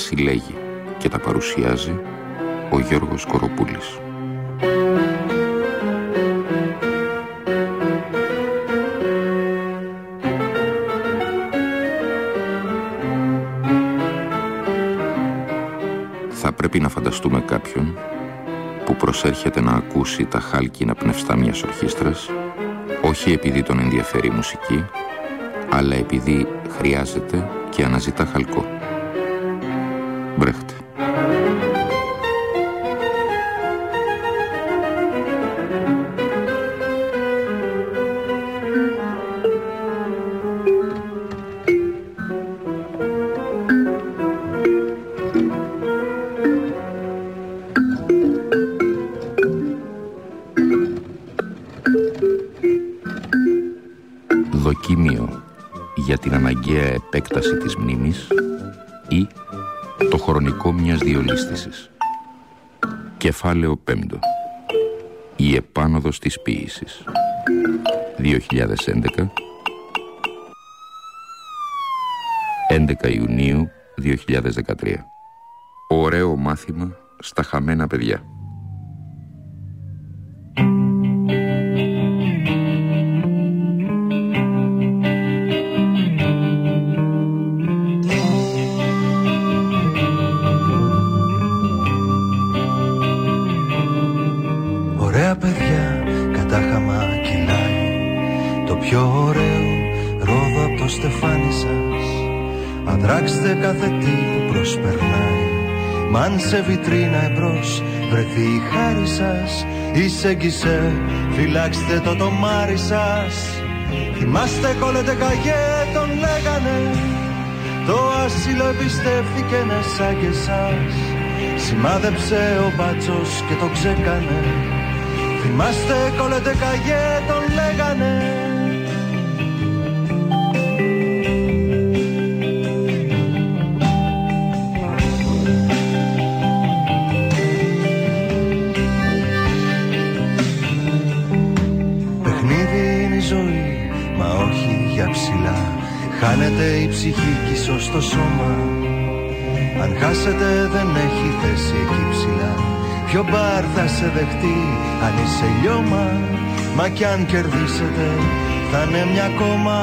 τα συλλέγει και τα παρουσιάζει ο Γιώργος Κοροπούλης. Θα πρέπει να φανταστούμε κάποιον που προσέρχεται να ακούσει τα χάλκινα πνευστά μιας ορχήστρας όχι επειδή τον ενδιαφέρει η μουσική αλλά επειδή χρειάζεται και αναζητά χαλκό. Την αναγκαία επέκταση της μνήμης ή το χρονικό μιας διολίσθησης. Κεφάλαιο πέμπτο. Η επάνωδος της ποίησης. 2011 11 Ιουνίου 2013 Ωραίο μάθημα στα χαμένα παιδιά. Σε βιτρίνα εμπρός βρεθεί η χάρη σας Εισέγγισε, φυλάξτε το τομάρι σας. Θυμάστε κόλλετε καγέ τον λέγανε. Το άσυλο εμπιστεύθηκε ναι σαν και εσάς. Σημάδεψε ο μπάτσος και το ξέκανε. Θυμάστε κόλλετε καγέ τον λέγανε Χάνεται η ψυχή κι ίσως το σώμα. Αν χάσετε δεν έχει θέση εκεί ψηλά. Ποιο μπαρ θα σε δεχτεί αν είσαι λιώμα; Μα κι αν κερδίσετε θα είναι μια κόμμα.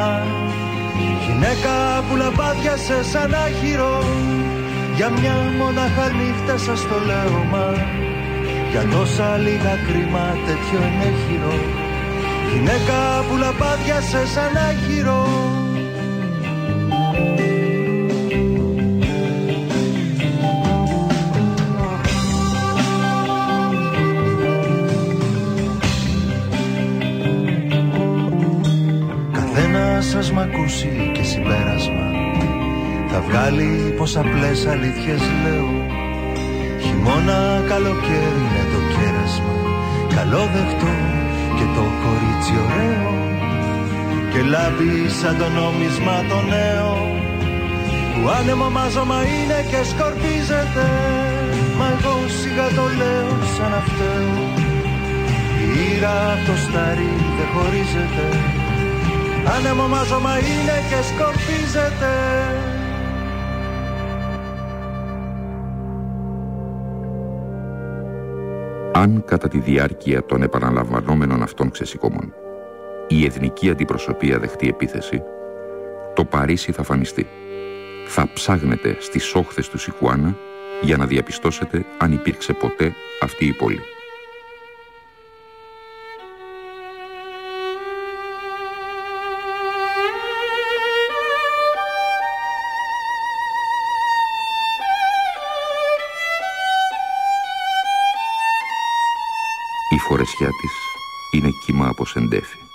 Γυναίκα που λαμπάδιασε σαν άχυρο Για μια μονάχα νύχτα σας το λέω μα Για τόσα λίγα κρίμα τέτοιο είναι χειρό. Γυναίκα που λαμπάδιασε σαν άχυρο σας μ' ακούσει και συμπέρασμα. Θα βγάλει πως απλές αλήθειες λέω. Χειμώνα καλοκαίρι είναι το κέρασμα. Καλό δεχτώ και το κορίτσι ωραίο Και λάμπει σαν το νόμισμα το νέο. Που άνεμο μάζωμα είναι και σκορπίζεται Μα εγώ σιγά το λέω σαν αυτό Η ήρα από το στάρι δεν χωρίζεται. Άνεμο μάζωμα είναι και σκορπίζεται. Αν κατά τη διάρκεια των επαναλαμβανόμενων αυτών ξεσηκωμών η εθνική αντιπροσωπεία δεχτεί επίθεση, το Παρίσι θα φανιστεί. Θα ψάγνετε στις όχθες του Σικουάνα για να διαπιστώσετε αν υπήρξε ποτέ αυτή η πόλη. φορεσιά της είναι κύμα από σεντέφι.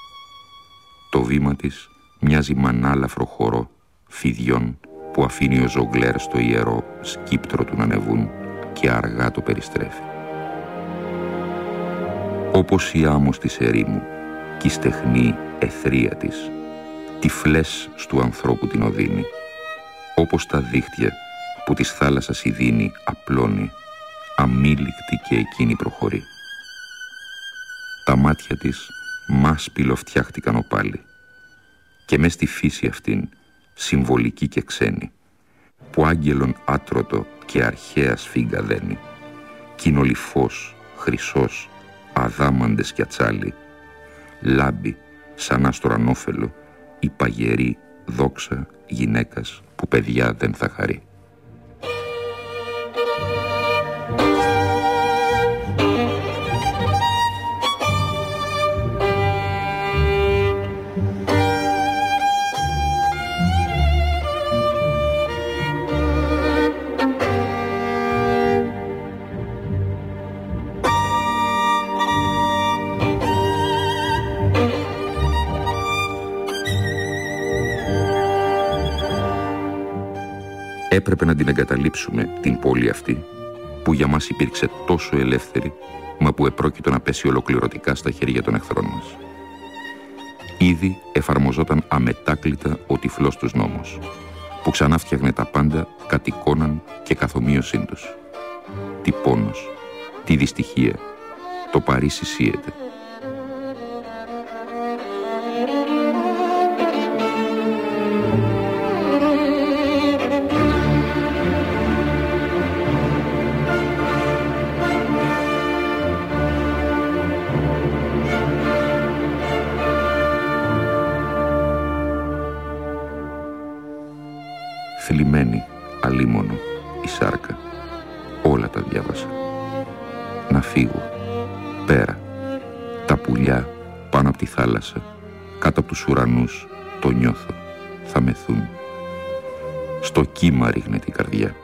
Το βήμα της μοιάζει μανάλαφρο χώρο φιδιών που αφήνει ο ζογκλέρ στο ιερό σκύπτρο του να ανεβούν και αργά το περιστρέφει. Όπως η άμμος της ερήμου και η στεχνή εθρία της, τυφλές στου ανθρώπου την οδύνη, όπως τα δίχτυα που της θάλασσας η δίνει απλώνει, αμήλικτη και εκείνη προχωρεί. Τα μάτια της μάσπυλο φτιάχτηκαν οπάλι. Και μες στη φύση αυτήν, συμβολική και ξένη, που άγγελον άτρωτο και αρχαίας σφίγγα δένει, κοινολυφός, χρυσός, αδάμαντες κι ατσάλι, λάμπει σαν άστρο η παγερή δόξα γυναίκας που παιδιά δεν θα χαρεί. Έπρεπε να την εγκαταλείψουμε την πόλη αυτή που για μας υπήρξε τόσο ελεύθερη μα που επρόκειτο να πέσει ολοκληρωτικά στα χέρια των εχθρών μας. Ήδη εφαρμοζόταν αμετάκλητα ο τυφλός τους νόμος που ξανά φτιάχνε τα πάντα κατ' εικόναν και καθομοίωσήν τους. Τι πόνος, τι δυστυχία, το Παρίσι σύεται. Θάλασσα. Κάτω από τους ουρανούς. Το νιώθω. Θα μεθούν. Στο κύμα ρίχνεται η καρδιά.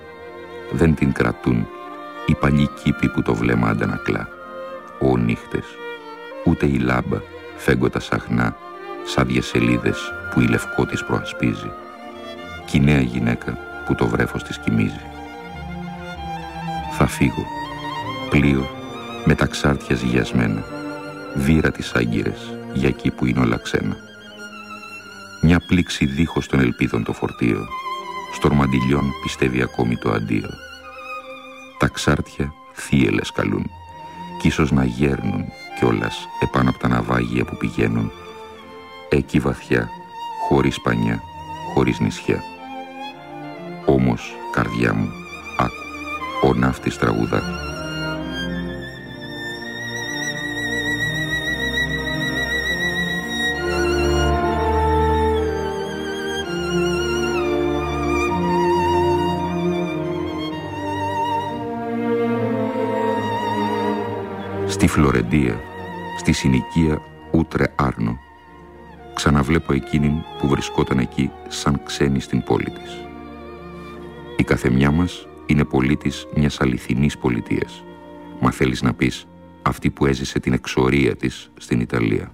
Δεν την κρατούν οι παλιοί κήποι που το βλέμμα αντανακλά. Ο νύχτες. Ούτε η λάμπα φέγγω σαχνά σαν διασελίδες που η λευκό της προασπίζει και η νέα γυναίκα που το βρέφος της κοιμίζει. Θα φύγω, πλοίο, με τα ξάρτια ζυγιασμένα, βύρα τις άγκυρες, για εκεί που είναι όλα ξένα. Μια πλήξη δίχως των ελπίδων το φορτίο, στορμαντιλιών πιστεύει ακόμη το αντίο. Τα ξάρτια θύελες καλούν, κι ίσως να γέρνουν κιόλας επάνω από τα ναυάγια που πηγαίνουν, εκεί βαθιά, χωρίς πανιά, χωρίς νησιά. Όμως, καρδιά μου, άκου, ο ναύτης τραγουδά. Στη Φλωρεντία, στη συνοικία Ούτρε Άρνο, ξαναβλέπω εκείνην που βρισκόταν εκεί σαν ξένη στην πόλη της. Η καθεμιά μας είναι πολίτης μιας αληθινής πολιτείας. Μα θέλεις να πεις αυτή που έζησε την εξορία της στην Ιταλία.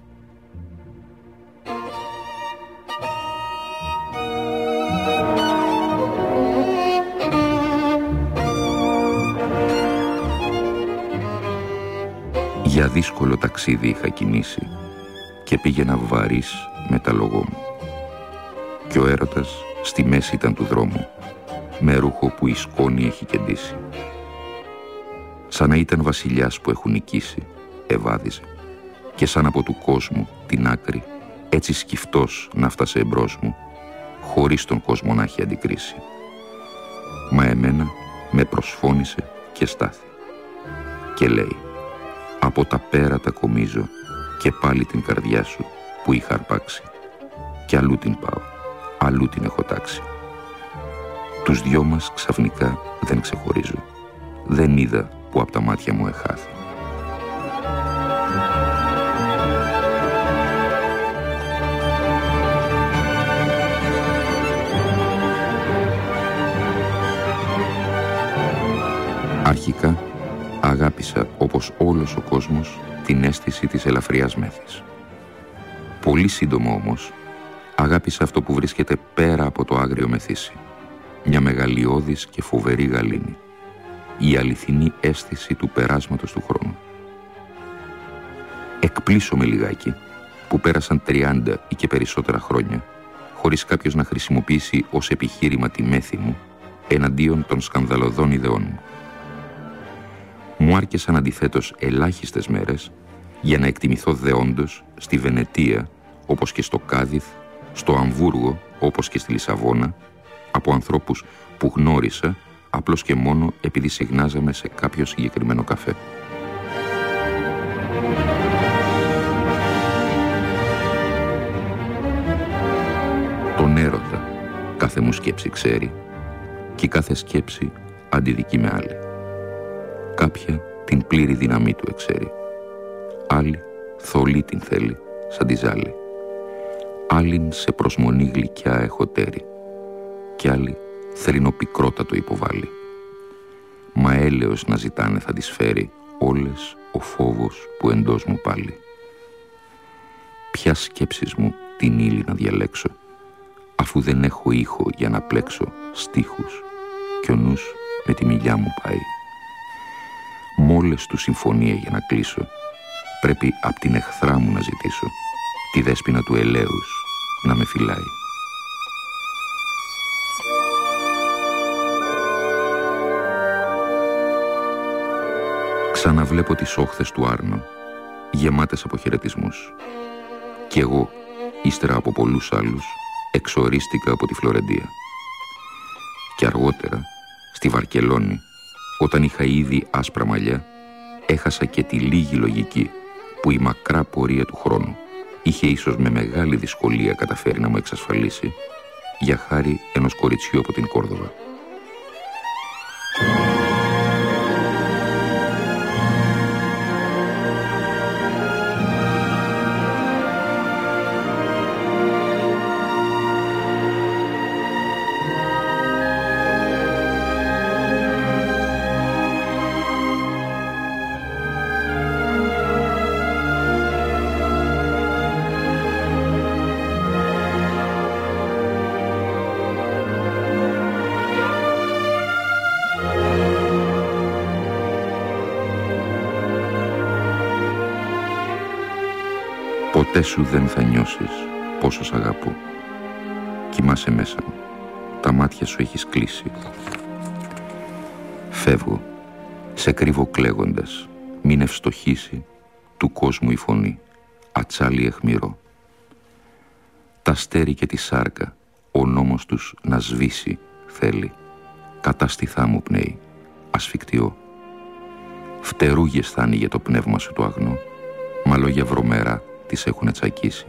Δύσκολο ταξίδι είχα κινήσει και πήγαινα βαρύς με τα λογό μου. Και ο έρωτας στη μέση ήταν του δρόμου με ρούχο που η σκόνη έχει κεντήσει. Σαν να ήταν βασιλιάς που έχουν νικήσει, ευάδιζε και σαν από του κόσμου την άκρη, έτσι σκυφτός να φτάσε εμπρός μου, χωρίς τον κόσμο να έχει αντικρίσει. Μα εμένα με προσφώνησε και στάθη. Και λέει, από τα πέρατα κομίζω και πάλι την καρδιά σου που είχα αρπάξει. Και αλλού την πάω, αλλού την έχω τάξει. Τους δυο μας ξαφνικά δεν ξεχωρίζω. Δεν είδα που από τα μάτια μου εχάθη. Αρχικά αγάπησα όπως όλος ο κόσμος την αίσθηση της ελαφριάς μέθης. Πολύ σύντομο όμως αγάπησα αυτό που βρίσκεται πέρα από το άγριο μεθύσι μια μεγαλειώδης και φοβερή γαλήνη, η αληθινή αίσθηση του περάσματος του χρόνου. με λιγάκι που πέρασαν 30 ή και περισσότερα χρόνια χωρίς κάποιος να χρησιμοποιήσει ως επιχείρημα τη μέθη μου εναντίον των σκανδαλωδών ιδεών μου. Μου άρκεσαν αντιθέτως ελάχιστες μέρες για να εκτιμηθώ δεόντως στη Βενετία όπως και στο Κάδιθ, στο Αμβούργο όπως και στη Λισαβόνα από ανθρώπους που γνώρισα απλώς και μόνο επειδή συγνάζαμε σε κάποιο συγκεκριμένο καφέ. Τον έρωτα κάθε μου σκέψη ξέρει και κάθε σκέψη αντιδικεί με άλλη. Κάποια την πλήρη δύναμή του εξέρει. Άλλη θολή την θέλει σαν τη ζάλη. Άλλην σε προσμονή γλυκιά εχωτέρη κι άλλη θρηνοπικρότατο υποβάλλει. Μα έλεος να ζητάνε θα τις φέρει όλες ο φόβος που εντός μου πάλι. Ποια σκέψεις μου την ύλη να διαλέξω αφού δεν έχω ήχο για να πλέξω στίχους κι ο νους με τη μιλιά μου πάει. Μόλες του συμφωνία για να κλείσω πρέπει απ' την εχθρά μου να ζητήσω τη δέσποινα του ελέους να με φυλάει. Ξαναβλέπω τις όχθες του Άρνο, γεμάτες από χαιρετισμούς. Κι εγώ, ύστερα από πολλούς άλλους, εξορίστηκα από τη Φλωρεντία. Και αργότερα, στη Βαρκελόνη, όταν είχα ήδη άσπρα μαλλιά, έχασα και τη λίγη λογική που η μακρά πορεία του χρόνου είχε ίσως με μεγάλη δυσκολία καταφέρει να μου εξασφαλίσει για χάρη ενός κοριτσιού από την Κόρδοβα. Ποτέ σου δεν θα νιώσεις πόσο σ' αγαπώ. Κοιμάσαι μέσα μου. Τα μάτια σου έχεις κλείσει. Φεύγω. Σε κρύβω κλαίγοντας. Μην ευστοχήσει του κόσμου η φωνή. Ατσάλι εχμηρό. Τα στέρι και τη σάρκα ο νόμος τους να σβήσει θέλει. Κατάστηθά μου πνέει. Ασφικτιό. Φτερούγες θα άνοιγε το πνεύμα σου το αγνό. Μα λόγια βρωμερά τις έχουν τσακίσει.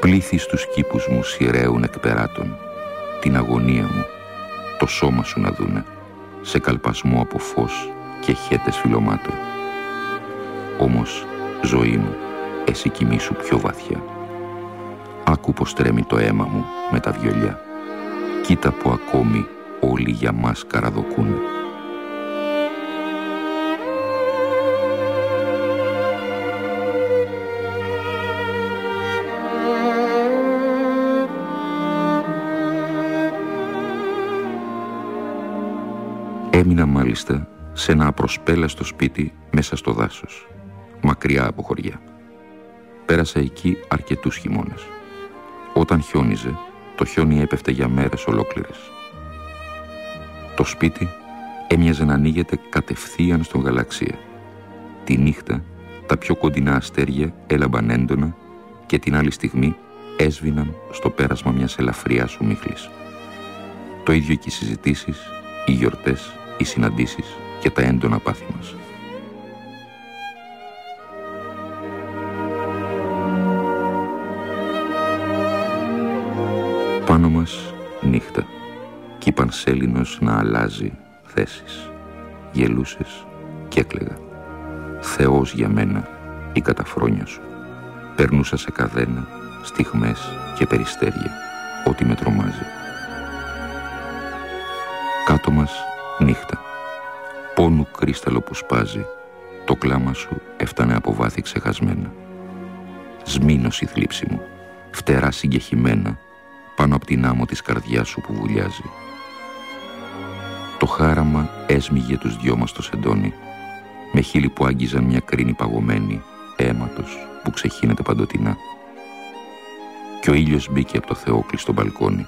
Πλήθη στους κήπους μου σειραίουν εκπεράτων την αγωνία μου, το σώμα σου να δούνε, σε καλπασμό από φως και χέτες φιλωμάτων. Όμως, ζωή μου, εσύ κοιμήσου πιο βαθιά. Άκου πως τρέμει το αίμα μου με τα βιολιά. Κοίτα που ακόμη όλοι για μας καραδοκούνε. Έμεινα μάλιστα σε ένα απροσπέλαστο σπίτι μέσα στο δάσος, μακριά από χωριά. Πέρασα εκεί αρκετούς χειμώνες. Όταν χιόνιζε, το χιόνι έπεφτε για μέρες ολόκληρες. Το σπίτι έμοιαζε να ανοίγεται κατευθείαν στον γαλαξία. Τη νύχτα τα πιο κοντινά αστέρια έλαμπαν έντονα και την άλλη στιγμή έσβηναν στο πέρασμα μιας ελαφριάς ομίχλης. Το ίδιο και οι συζητήσεις, οι γιορτές, οι συναντήσεις και τα έντονα πάθη μας. Πάνω μας νύχτα κι είπαν σέλινος να αλλάζει θέσεις. Γελούσες και έκλαιγα. Θεός για μένα η καταφρόνια σου. Περνούσα σε καδένα, στιγμές και περιστέρια, ό,τι με τρομάζει. Κάτω μας Νύχτα. Πόνου κρίσταλο που σπάζει. Το κλάμα σου έφτανε από βάθη ξεχασμένα. Σμήνος η θλίψη μου. Φτερά συγκεχημένα πάνω από την άμμο της καρδιάς σου που βουλιάζει. Το χάραμα έσμιγε τους δυο μας το σεντόνι με χείλη που άγγιζαν μια κρίνη παγωμένη αίματος που ξεχύνεται παντοτινά. Και ο ήλιος μπήκε από το θεόκλειστο στο μπαλκόνι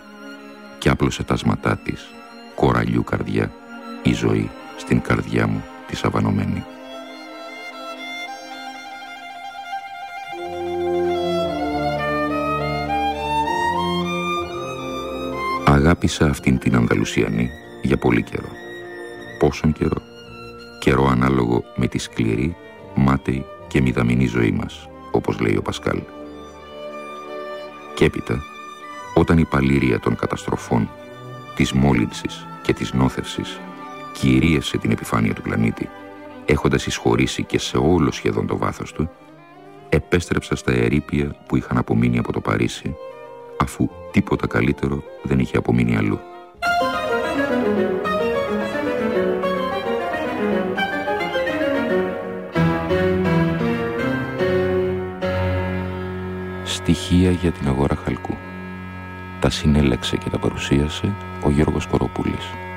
και άπλωσε τα σματά της, κοραλιού καρδιά η ζωή στην καρδιά μου τη σαβανωμένη. Αγάπησα αυτήν την Ανδαλουσιανή για πολύ καιρό. Πόσον καιρό; Καιρό ανάλογο με τη σκληρή, μάταιη και μηδαμινή ζωή μας, όπως λέει ο Πασκάλ. Και έπειτα, όταν η παλήρια των καταστροφών, της μόλυνσης και της νόθευσης κυρίασε την επιφάνεια του πλανήτη, έχοντας εισχωρήσει και σε όλο σχεδόν το βάθος του, επέστρεψα στα ερήπια που είχαν απομείνει από το Παρίσι, αφού τίποτα καλύτερο δεν είχε απομείνει αλλού. Στοιχεία για την αγορά χαλκού. Τα συνέλεξε και τα παρουσίασε ο Γιώργος Κοροπούλης.